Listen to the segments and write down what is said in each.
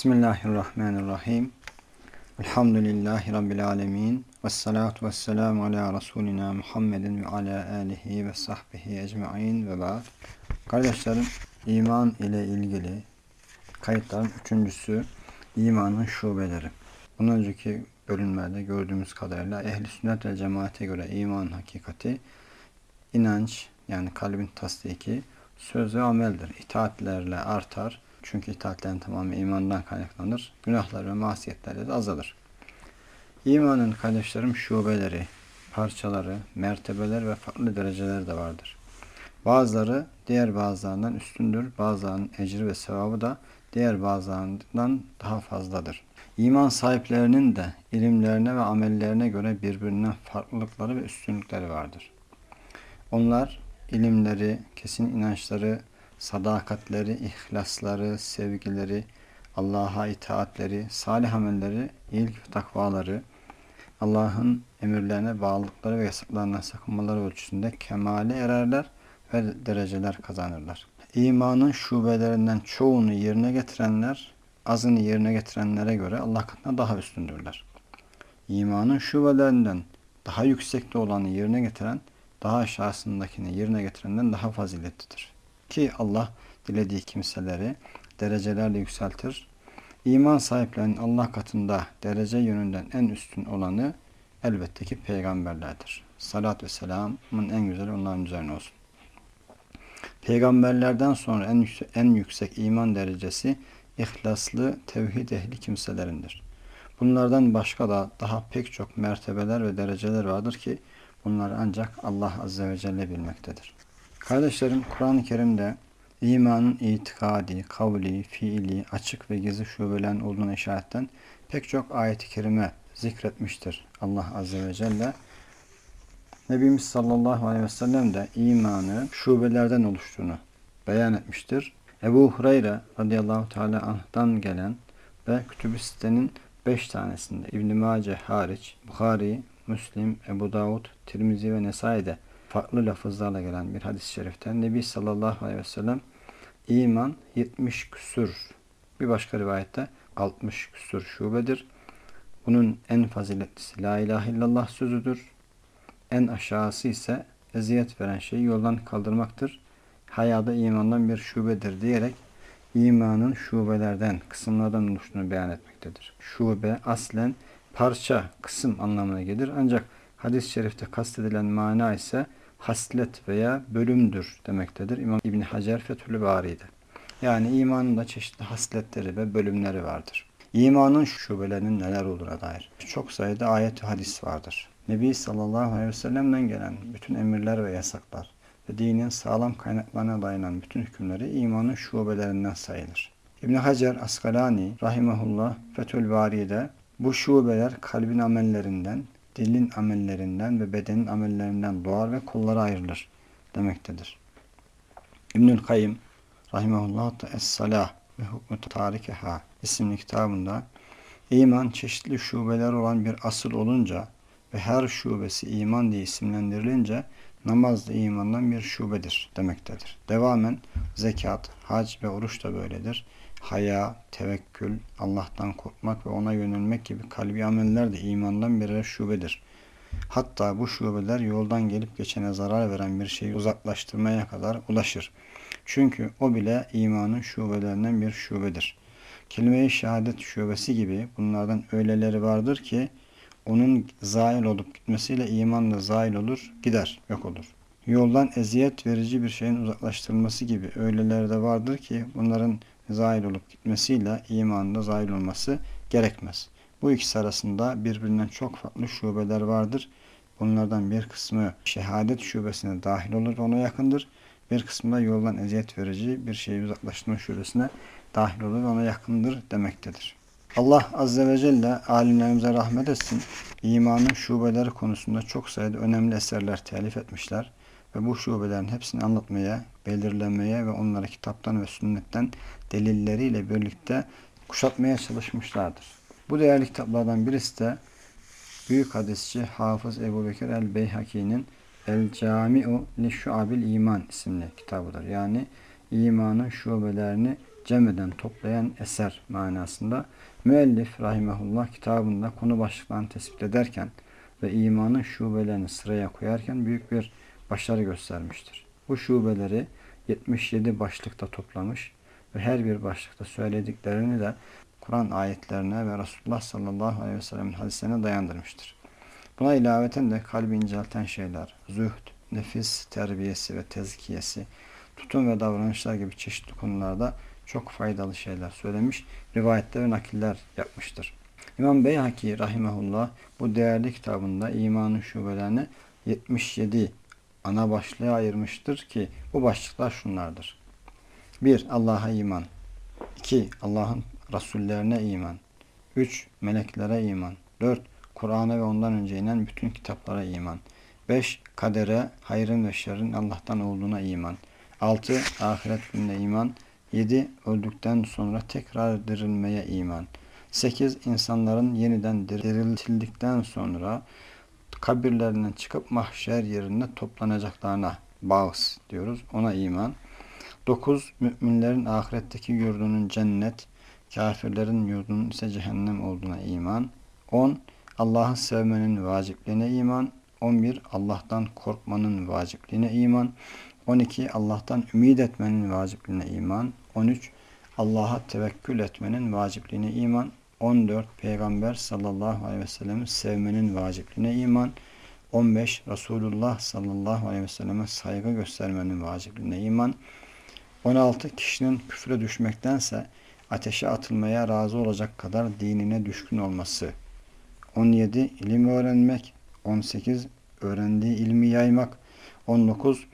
Bismillahirrahmanirrahim. Elhamdülillahi Rabbil alemin. Ve salatu ve selamu ala Resulina Muhammedin ve ala alihi ve sahbihi ecma'in ve ba'd. Kardeşlerim, iman ile ilgili kayıtların üçüncüsü imanın şubeleri. Bundan önceki bölümlerde gördüğümüz kadarıyla ehli sünnet ve cemaate göre iman hakikati inanç yani kalbin tasdiki söz ve ameldir. İtaatlerle artar. Çünkü itaatlerin tamamı imandan kaynaklanır. Günahlar ve masiyetler de azalır. İmanın kardeşlerim şubeleri, parçaları, mertebeler ve farklı dereceler de vardır. Bazıları diğer bazılarından üstündür. Bazılarının ecri ve sevabı da diğer bazılarından daha fazladır. İman sahiplerinin de ilimlerine ve amellerine göre birbirinden farklılıkları ve üstünlükleri vardır. Onlar ilimleri, kesin inançları, sadakatleri, ihlasları, sevgileri, Allah'a itaatleri, salih amelleri, iyilik ve takvaları, Allah'ın emirlerine bağlılıkları ve yasaklarından sakınmaları ölçüsünde kemale ererler ve dereceler kazanırlar. İmanın şubelerinden çoğunu yerine getirenler, azını yerine getirenlere göre Allah katında daha üstündürler. İmanın şubelerinden daha yüksekte olanı yerine getiren, daha aşağısındakini yerine getirenden daha faziletlidir. Ki Allah dilediği kimseleri derecelerle yükseltir. İman sahiplerinin Allah katında derece yönünden en üstün olanı elbette ki peygamberlerdir. Salat ve selamın en güzeli onların üzerine olsun. Peygamberlerden sonra en yüksek, en yüksek iman derecesi ihlaslı tevhid ehli kimselerindir. Bunlardan başka da daha pek çok mertebeler ve dereceler vardır ki bunları ancak Allah Azze ve Celle bilmektedir. Kardeşlerim Kur'an-ı Kerim'de imanın itikadi, kavli, fiili, açık ve gizli şubelerin olduğunu işaretten pek çok ayet-i kerime zikretmiştir Allah Azze ve Celle. Nebimiz sallallahu aleyhi ve sellem de imanı şubelerden oluştuğunu beyan etmiştir. Ebu Hureyre radıyallahu teala anh'tan gelen ve kütüb-i sitenin beş tanesinde İbn-i Mace hariç Bukhari, Müslim, Ebu Davud, Tirmizi ve Nesai'de farklı lafızlarla gelen bir hadis-i şeriften Nebi sallallahu aleyhi ve sellem iman 70 küsür bir başka rivayette 60 küsür şubedir. Bunun en faziletlisi la ilahe illallah sözüdür. En aşağısı ise eziyet veren şeyi yoldan kaldırmaktır. Hayada imandan bir şubedir diyerek imanın şubelerden, kısımlardan oluştuğunu beyan etmektedir. Şube aslen parça, kısım anlamına gelir. Ancak hadis-i şerifte kastedilen mana ise haslet veya bölümdür demektedir. İmam İbni Hacer Fethülü Bari'de. Yani imanın da çeşitli hasletleri ve bölümleri vardır. İmanın şubelerinin neler olduğuna dair çok sayıda ayet ve hadis vardır. Nebi sallallahu aleyhi ve sellem'den gelen bütün emirler ve yasaklar ve dinin sağlam kaynaklarına dayanan bütün hükümleri imanın şubelerinden sayılır. İbn Hacer Askalani rahimahullah Fethül Bari'de bu şubeler kalbin amellerinden, dilin amellerinden ve bedenin amellerinden doğar ve kullara ayrılır demektedir. İbnül Kayyım rahimahullah Es-Salah ve Hukmu Tarikeha isimli kitabında iman çeşitli şubeler olan bir asıl olunca ve her şubesi iman diye isimlendirilince namaz da imandan bir şubedir demektedir. Devamen zekat, hac ve oruç da böyledir. Haya, tevekkül, Allah'tan korkmak ve ona yönelmek gibi kalbi ameller de imandan birer şubedir. Hatta bu şubeler yoldan gelip geçene zarar veren bir şeyi uzaklaştırmaya kadar ulaşır. Çünkü o bile imanın şubelerinden bir şubedir. Kelime-i şehadet şubesi gibi bunlardan öyleleri vardır ki onun zail olup gitmesiyle iman da zail olur, gider, yok olur. Yoldan eziyet verici bir şeyin uzaklaştırılması gibi öyleleri de vardır ki bunların zail olup gitmesiyle imanın da zail olması gerekmez. Bu ikisi arasında birbirinden çok farklı şubeler vardır. Bunlardan bir kısmı şehadet şubesine dahil olur ona yakındır. Bir kısmı da yoldan eziyet verici bir şeyi uzaklaştırma şubesine dahil olur ona yakındır demektedir. Allah Azze ve Celle alimlerimize rahmet etsin. İmanın şubeleri konusunda çok sayıda önemli eserler telif etmişler. Ve bu şubelerin hepsini anlatmaya, belirlemeye ve onları kitaptan ve sünnetten delilleriyle birlikte kuşatmaya çalışmışlardır. Bu değerli kitaplardan birisi de büyük hadisçi Hafız Ebu Bekir el-Beyhaki'nin El Cami'u li Şuabil İman isimli kitabıdır. Yani imanın şubelerini cemeden toplayan eser manasında. Müellif rahimehullah kitabında konu başlıklarını tespit ederken ve imanın şubelerini sıraya koyarken büyük bir başarı göstermiştir. Bu şubeleri 77 başlıkta toplamış ve her bir başlıkta söylediklerini de Kur'an ayetlerine ve Resulullah sallallahu aleyhi ve sellem'in hadislerine dayandırmıştır. Buna ilaveten de kalbi incelten şeyler, zühd, nefis terbiyesi ve tezkiyesi, tutum ve davranışlar gibi çeşitli konularda çok faydalı şeyler söylemiş, rivayetler ve nakiller yapmıştır. İmam Beyhaki rahimehullah bu değerli kitabında imanın şubelerini 77 ana başlığa ayırmıştır ki bu başlıklar şunlardır. 1. Allah'a iman 2. Allah'ın Rasullerine iman 3. Meleklere iman 4. Kur'an'a ve ondan önce inen bütün kitaplara iman 5. Kadere, hayrın ve şerrin Allah'tan olduğuna iman 6. Ahiret gününe iman 7. Öldükten sonra tekrar dirilmeye iman 8. insanların yeniden diriltildikten sonra kabirlerinden çıkıp mahşer yerinde toplanacaklarına bağız diyoruz. Ona iman. 9. Müminlerin ahiretteki yurdunun cennet, kafirlerin yurdunun ise cehennem olduğuna iman. 10. Allah'ı sevmenin vacipliğine iman. 11. Allah'tan korkmanın vacipliğine iman. 12. Allah'tan ümit etmenin vacipliğine iman. 13. Allah'a tevekkül etmenin vacipliğine iman. 14. Peygamber sallallahu aleyhi ve sellem'i sevmenin vacipliğine iman. 15. Resulullah sallallahu aleyhi ve selleme saygı göstermenin vacipliğine iman. 16. Kişinin küfre düşmektense ateşe atılmaya razı olacak kadar dinine düşkün olması. 17. ilim öğrenmek. 18. Öğrendiği ilmi yaymak. 19.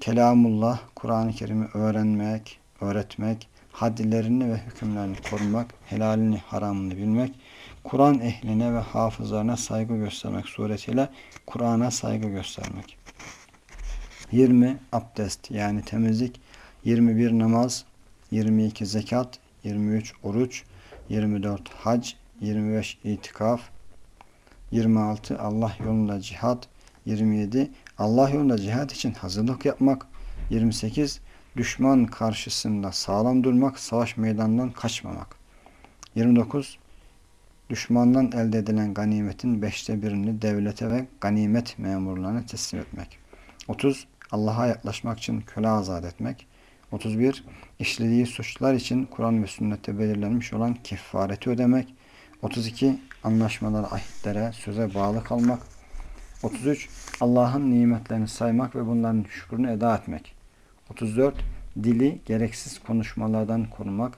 Kelamullah, Kur'an-ı Kerim'i öğrenmek, öğretmek, hadlerini ve hükümlerini korumak, helalini, haramını bilmek, Kur'an ehline ve hafızlarına saygı göstermek suretiyle Kur'an'a saygı göstermek. 20. Abdest yani temizlik, 21 namaz, 22 zekat, 23 oruç, 24 hac, 25 itikaf, 26 Allah yolunda cihat, 27 Allah yolunda cihat için hazırlık yapmak, 28 düşman karşısında sağlam durmak, savaş meydanından kaçmamak. 29. Düşmandan elde edilen ganimetin beşte birini devlete ve ganimet memurlarına teslim etmek. 30. Allah'a yaklaşmak için köle azat etmek. 31. İşlediği suçlar için Kur'an ve sünnette belirlenmiş olan kefareti ödemek. 32. Anlaşmalara, ahitlere, söze bağlı kalmak. 33. Allah'ın nimetlerini saymak ve bunların şükrünü eda etmek. 34. Dili gereksiz konuşmalardan korumak.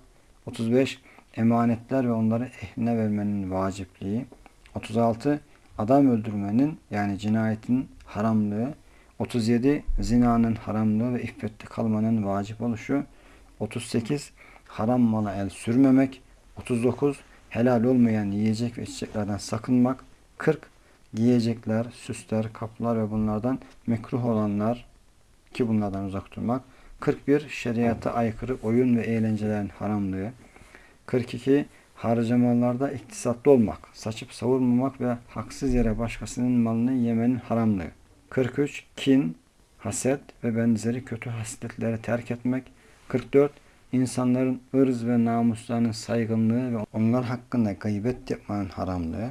35. Emanetler ve onları ehline vermenin vacipliği. 36. Adam öldürmenin yani cinayetin haramlığı. 37. Zinanın haramlığı ve iffetli kalmanın vacip oluşu. 38. Haram mala el sürmemek. 39. Helal olmayan yiyecek ve içeceklerden sakınmak. 40. Giyecekler, süsler, kaplar ve bunlardan mekruh olanlar ki bunlardan uzak durmak. 41. Şeriata aykırı oyun ve eğlencelerin haramlığı. 42. Harcamalarda iktisatlı olmak, saçıp savurmamak ve haksız yere başkasının malını yemenin haramlığı. 43. Kin, haset ve benzeri kötü hasletleri terk etmek. 44. İnsanların ırz ve namuslarının saygınlığı ve onlar hakkında gıybet yapmanın haramlığı.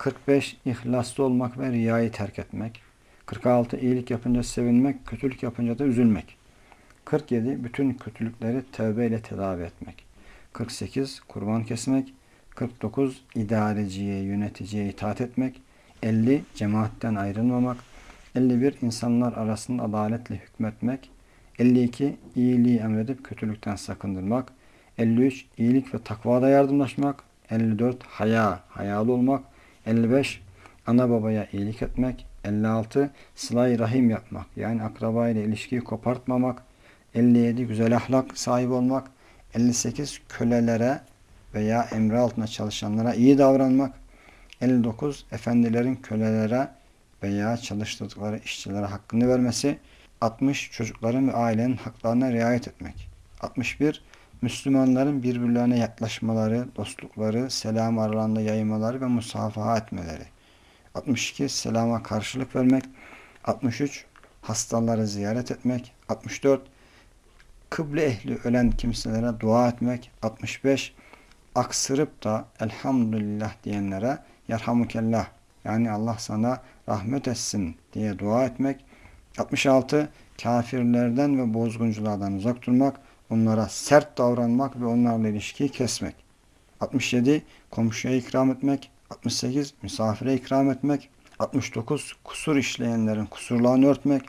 45. İhlaslı olmak ve riyayı terk etmek. 46. iyilik yapınca sevinmek, kötülük yapınca da üzülmek. 47. Bütün kötülükleri tövbe ile tedavi etmek. 48. Kurban kesmek. 49. İdareciye, yöneticiye itaat etmek. 50. Cemaatten ayrılmamak. 51. insanlar arasında adaletle hükmetmek. 52. iyiliği emredip kötülükten sakındırmak. 53. iyilik ve takvada yardımlaşmak. 54. Haya, hayalı olmak. 55. Ana babaya iyilik etmek. 56. Sıla-i rahim yapmak. Yani akraba ile ilişkiyi kopartmamak. 57. Güzel ahlak sahibi olmak. 58. Kölelere veya emri altında çalışanlara iyi davranmak. 59. Efendilerin kölelere veya çalıştırdıkları işçilere hakkını vermesi. 60. Çocukların ve ailenin haklarına riayet etmek. 61. Müslümanların birbirlerine yaklaşmaları, dostlukları, selam aralarında yaymaları ve musafaha etmeleri. 62. Selama karşılık vermek. 63. Hastaları ziyaret etmek. 64. kıble ehli ölen kimselere dua etmek. 65. Aksırıp da elhamdülillah diyenlere yerhamukellah yani Allah sana rahmet etsin diye dua etmek. 66. Kafirlerden ve bozgunculardan uzak durmak, onlara sert davranmak ve onlarla ilişkiyi kesmek. 67. Komşuya ikram etmek. 68. Misafire ikram etmek. 69. Kusur işleyenlerin kusurlarını örtmek.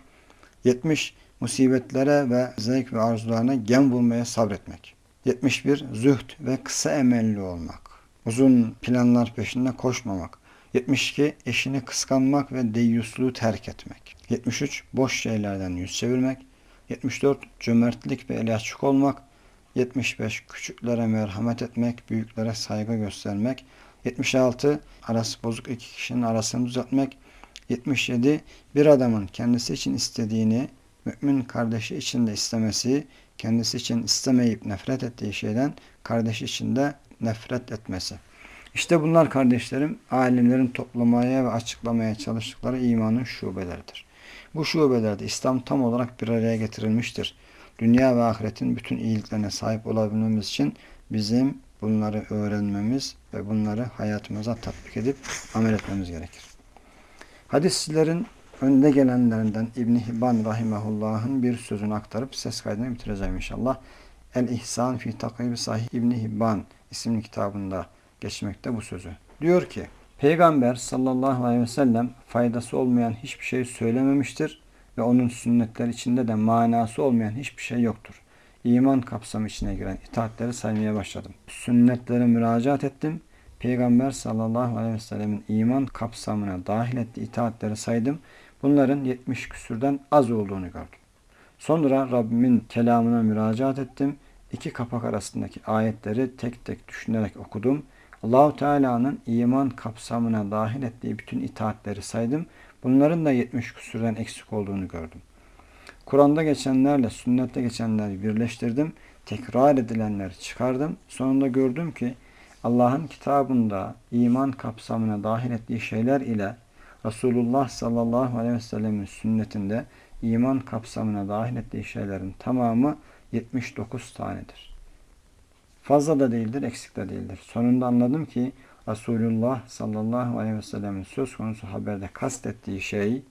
70. Musibetlere ve zevk ve arzularına gem bulmaya sabretmek. 71. Zühd ve kısa emelli olmak. Uzun planlar peşinde koşmamak. 72. Eşini kıskanmak ve deyyusluğu terk etmek. 73. Boş şeylerden yüz çevirmek. 74. Cömertlik ve eli açık olmak. 75. Küçüklere merhamet etmek, büyüklere saygı göstermek. 76. Arası bozuk iki kişinin arasını düzeltmek. 77. Bir adamın kendisi için istediğini mümin kardeşi için de istemesi, kendisi için istemeyip nefret ettiği şeyden kardeşi için de nefret etmesi. İşte bunlar kardeşlerim alimlerin toplamaya ve açıklamaya çalıştıkları imanın şubeleridir. Bu şubelerde İslam tam olarak bir araya getirilmiştir. Dünya ve ahiretin bütün iyiliklerine sahip olabilmemiz için bizim bunları öğrenmemiz ve bunları hayatımıza tatbik edip amel etmemiz gerekir. Hadislerin önde gelenlerinden İbn Hibban rahimehullah'ın bir sözünü aktarıp ses kaydını bitireceğim inşallah. El İhsan fi Takib Sahih İbn Hibban isimli kitabında geçmekte bu sözü. Diyor ki Peygamber sallallahu aleyhi ve sellem faydası olmayan hiçbir şey söylememiştir ve onun sünnetler içinde de manası olmayan hiçbir şey yoktur. İman kapsamı içine giren itaatleri saymaya başladım. Sünnetlere müracaat ettim. Peygamber sallallahu aleyhi ve sellemin iman kapsamına dahil ettiği itaatleri saydım. Bunların 70 küsürden az olduğunu gördüm. Sonra Rabbimin kelamına müracaat ettim. İki kapak arasındaki ayetleri tek tek düşünerek okudum. Allahu Teala'nın iman kapsamına dahil ettiği bütün itaatleri saydım. Bunların da 70 küsürden eksik olduğunu gördüm. Kur'an'da geçenlerle sünnette geçenleri birleştirdim. Tekrar edilenleri çıkardım. Sonunda gördüm ki Allah'ın kitabında iman kapsamına dahil ettiği şeyler ile Resulullah sallallahu aleyhi ve sellemin sünnetinde iman kapsamına dahil ettiği şeylerin tamamı 79 tanedir. Fazla da değildir, eksik de değildir. Sonunda anladım ki Resulullah sallallahu aleyhi ve sellemin söz konusu haberde kastettiği şey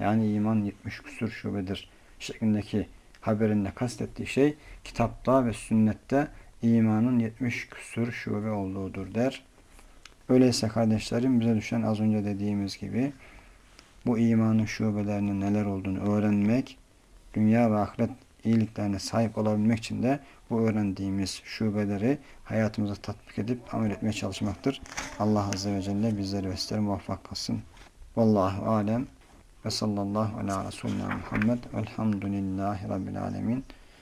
yani iman 70 küsur şubedir şeklindeki haberinde kastettiği şey kitapta ve sünnette imanın 70 küsur şube olduğudur der. Öyleyse kardeşlerim bize düşen az önce dediğimiz gibi bu imanın şubelerinin neler olduğunu öğrenmek, dünya ve ahiret iyiliklerine sahip olabilmek için de bu öğrendiğimiz şubeleri hayatımıza tatbik edip amel etmeye çalışmaktır. Allah Azze ve Celle bizleri ve sizleri muvaffak kılsın. Vallahu alem ve sallallahu ala Resulina Muhammed velhamdülillahi Rabbil alemin.